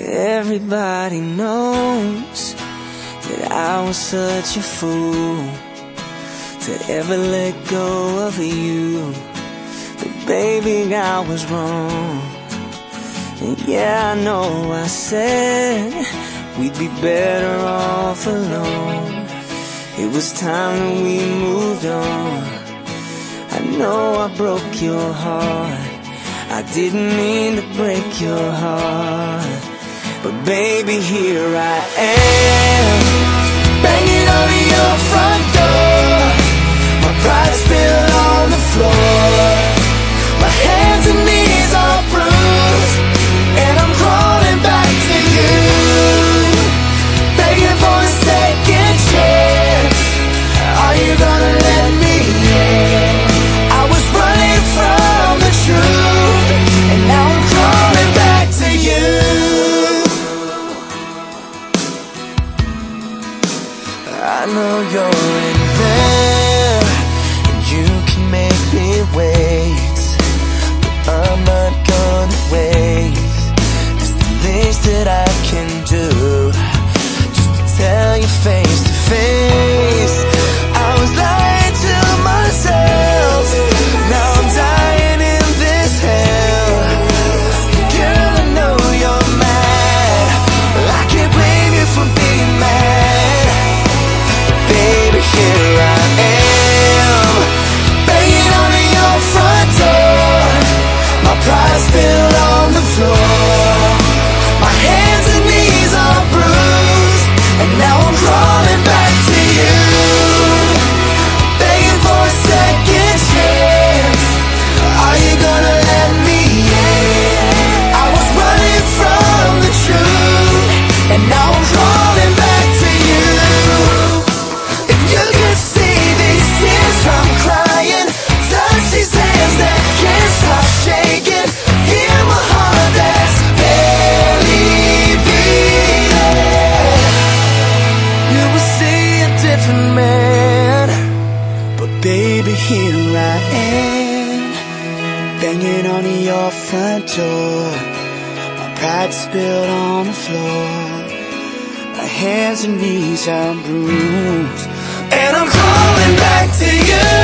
Everybody knows that I was such a fool to ever let go of you. But baby, I was wrong. And yeah, I know I said we'd be better off alone. It was time that we moved on. I know I broke your heart. I didn't mean to break your heart. But baby, here I am. I know you're in Here I am, banging on your front door. My pride spilled on the floor. My hands and knees are bruised. And I'm crawling back to you.